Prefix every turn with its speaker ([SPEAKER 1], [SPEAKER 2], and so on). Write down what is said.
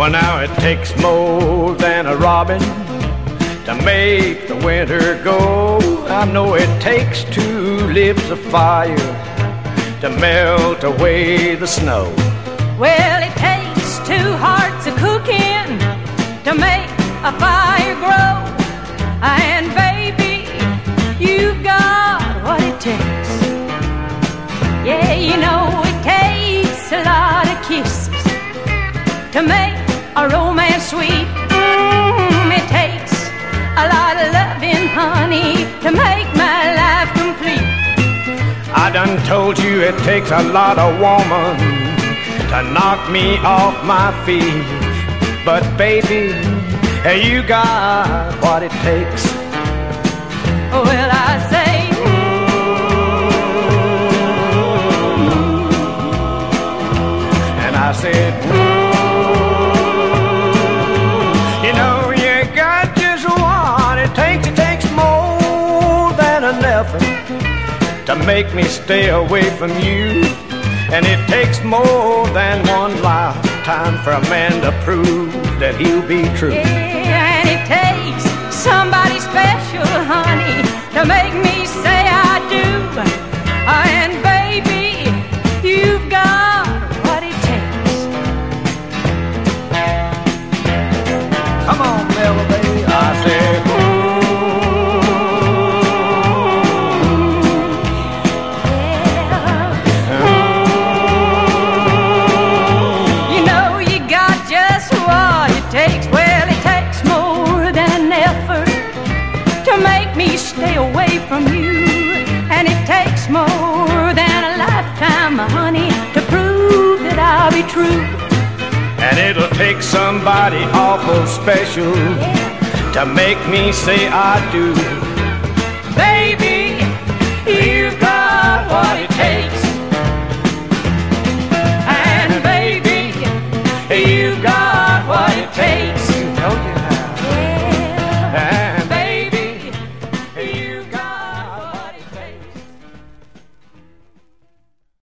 [SPEAKER 1] Well, now it takes more than a robin to make the winter go. I know it takes two lips of fire to melt away the snow.
[SPEAKER 2] Well, it takes two hearts of cooking to make a fire grow. And baby, you've got what it takes. Yeah, you know it takes a lot of kisses to make a romance sweet. Mm, it takes a lot of loving, honey, to make my life complete.
[SPEAKER 1] I done told you it takes a lot of woman to knock me off my feet. But baby, you got what it takes.
[SPEAKER 2] Well, I say,
[SPEAKER 1] And I said, You to make me stay away from you. And it takes more than one lifetime for a man to prove that he'll be true.
[SPEAKER 2] yeah, and it takes somebody special, honey, to make me say I do. And baby, you've got what it takes.
[SPEAKER 1] Come on,
[SPEAKER 2] Melba, be true.
[SPEAKER 1] And it'll take somebody awful special to make me say I do.